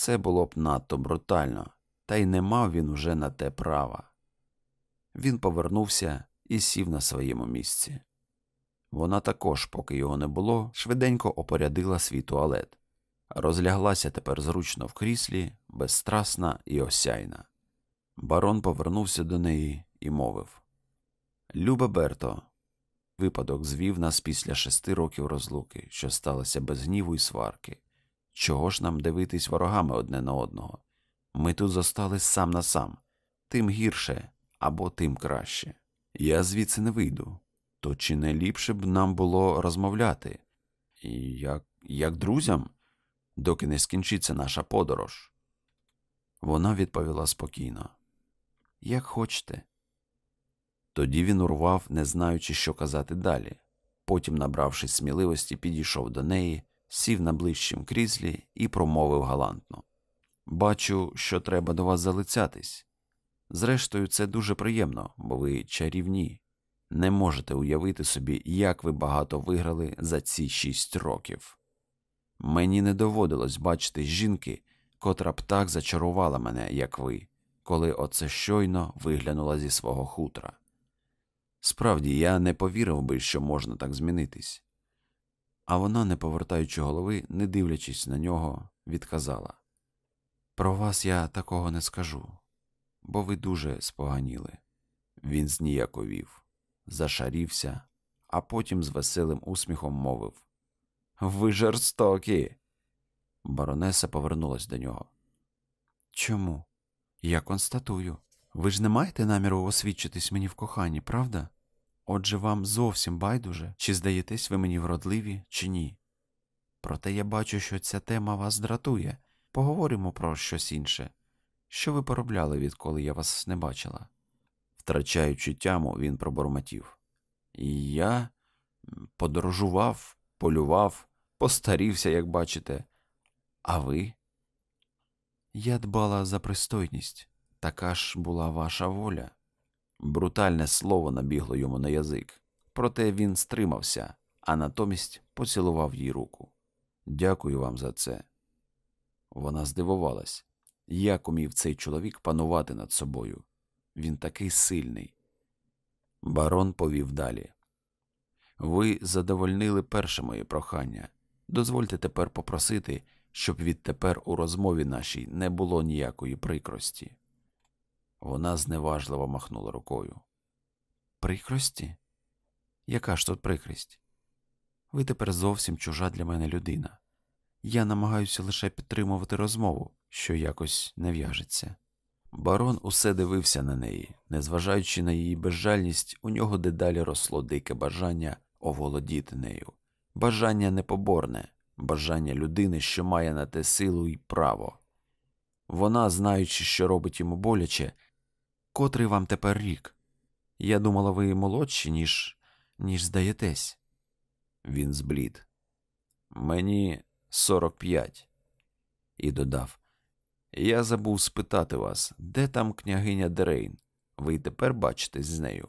Це було б надто брутально, та й не мав він уже на те права. Він повернувся і сів на своєму місці. Вона також, поки його не було, швиденько опорядила свій туалет, розляглася тепер зручно в кріслі, безстрасна і осяйна. Барон повернувся до неї і мовив Люба Берто, випадок звів нас після шести років розлуки, що сталося без гніву і сварки. Чого ж нам дивитись ворогами одне на одного? Ми тут зостались сам на сам, тим гірше або тим краще. Я звідси не вийду. То чи не ліпше б нам було розмовляти? Як, як друзям, доки не скінчиться наша подорож? Вона відповіла спокійно. Як хочете. Тоді він урвав, не знаючи, що казати далі. Потім, набравшись сміливості, підійшов до неї, сів на ближчім кріслі і промовив галантно Бачу, що треба до вас залицятись. Зрештою, це дуже приємно, бо ви чарівні. Не можете уявити собі, як ви багато виграли за ці шість років. Мені не доводилось бачити жінки, котра б так зачарувала мене, як ви, коли оце щойно виглянула зі свого хутра. Справді, я не повірив би, що можна так змінитись. А вона, не повертаючи голови, не дивлячись на нього, відказала Про вас я такого не скажу, бо ви дуже споганіли. Він зніяковів, зашарівся, а потім з веселим усміхом мовив Ви жорстокі. Баронеса повернулась до нього. Чому? Я констатую. Ви ж не маєте наміру освідчитись мені в коханні, правда? Отже, вам зовсім байдуже, чи здаєтесь ви мені вродливі, чи ні. Проте я бачу, що ця тема вас дратує. Поговоримо про щось інше. Що ви поробляли, відколи я вас не бачила? Втрачаючи тяму, він пробормотів. І я подорожував, полював, постарівся, як бачите. А ви? Я дбала за пристойність. Така ж була ваша воля. Брутальне слово набігло йому на язик, проте він стримався, а натомість поцілував їй руку. Дякую вам за це. Вона здивувалась, як умів цей чоловік панувати над собою. Він такий сильний. Барон повів далі. Ви задовольнили перше моє прохання. Дозвольте тепер попросити, щоб відтепер у розмові нашій не було ніякої прикрості. Вона зневажливо махнула рукою. Прикрості? Яка ж тут прикрість? Ви тепер зовсім чужа для мене людина. Я намагаюся лише підтримувати розмову, що якось не в'яжеться. Барон усе дивився на неї, незважаючи на її безжальність, у нього дедалі росло дике бажання оволодіти нею, бажання непоборне, бажання людини, що має на те силу і право. Вона, знаючи, що робить йому боляче, котрий вам тепер рік? Я думала, ви молодші, ніж ніж здаєтесь. Він зблід. Мені сорок п'ять. І додав Я забув спитати вас, де там княгиня Дерейн? Ви й тепер бачитесь з нею?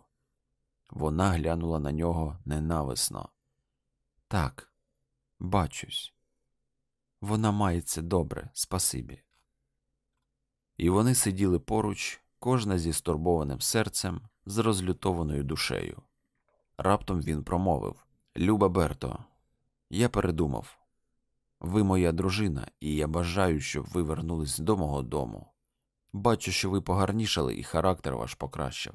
Вона глянула на нього ненависно. Так, бачусь. Вона мається добре, спасибі. І вони сиділи поруч, кожна зі стурбованим серцем, з розлютованою душею. Раптом він промовив Люба Берто, я передумав. Ви моя дружина, і я бажаю, щоб ви вернулись до мого дому. Бачу, що ви погарнішали і характер ваш покращив.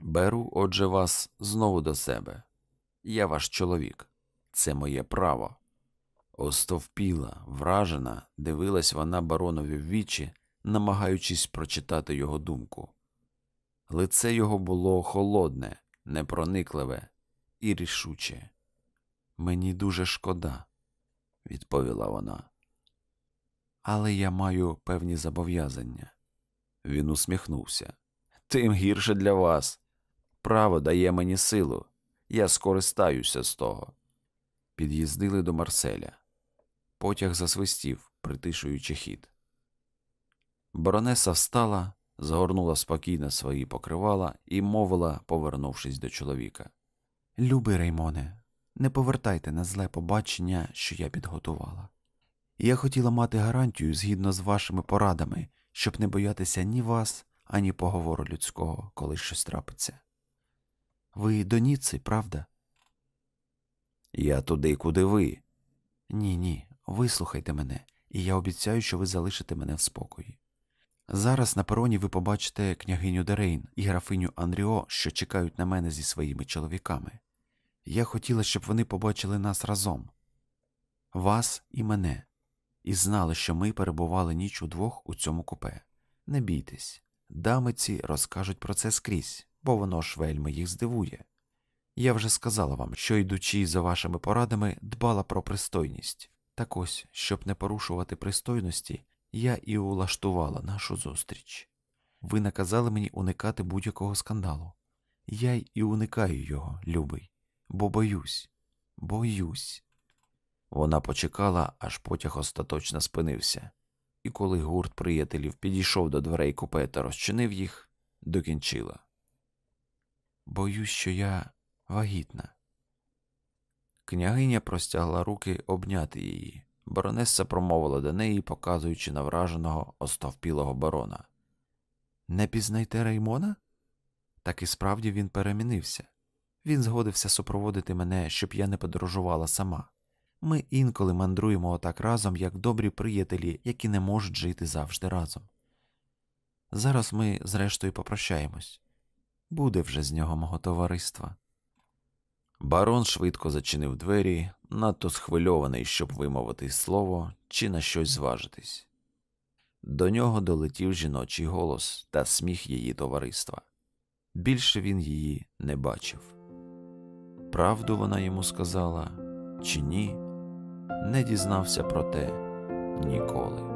Беру, отже, вас знову до себе. Я ваш чоловік, це моє право. Остовпіла, вражена, дивилась вона баронові в вічі, намагаючись прочитати його думку. Лице його було холодне, непроникливе і рішуче. Мені дуже шкода, відповіла вона. Але я маю певні зобов'язання. Він усміхнувся. Тим гірше для вас. Право дає мені силу. Я скористаюся з того. Під'їздили до Марселя. Потяг засвистів, притишуючи хід. Баронеса встала, згорнула спокійно свої покривала і мовила, повернувшись до чоловіка. Любий Реймоне, не повертайте на зле побачення, що я підготувала. Я хотіла мати гарантію згідно з вашими порадами, щоб не боятися ні вас, ані поговору людського, коли щось трапиться. Ви до Ніци, правда? Я туди, куди ви. Ні, ні, вислухайте мене, і я обіцяю, що ви залишите мене в спокої. Зараз на пероні ви побачите княгиню Дерейн і графиню Андріо, що чекають на мене зі своїми чоловіками. Я хотіла, щоб вони побачили нас разом вас і мене, і знали, що ми перебували ніч удвох у цьому купе. Не бійтесь, дамиці розкажуть про це скрізь, бо воно ж вельми їх здивує. Я вже сказала вам, що йдучи за вашими порадами, дбала про пристойність. Так ось, щоб не порушувати пристойності, я і улаштувала нашу зустріч. Ви наказали мені уникати будь-якого скандалу. Я й і уникаю його, любий, бо боюсь, боюсь. Вона почекала, аж потяг остаточно спинився, і коли гурт приятелів підійшов до дверей купе та розчинив їх, докінчила. Боюсь, що я вагітна. Княгиня простягла руки обняти її. Баронеса промовила до неї, показуючи на враженого остовпілого барона. Не пізнайте Реймона? Так і справді він перемінився. Він згодився супроводити мене, щоб я не подорожувала сама. Ми інколи мандруємо отак разом, як добрі приятелі, які не можуть жити завжди разом. Зараз ми, зрештою, попрощаємось буде вже з нього мого товариства. Барон швидко зачинив двері, надто схвильований, щоб вимовити слово чи на щось зважитись. До нього долетів жіночий голос та сміх її товариства. Більше він її не бачив. Правду вона йому сказала чи ні, не дізнався про те ніколи.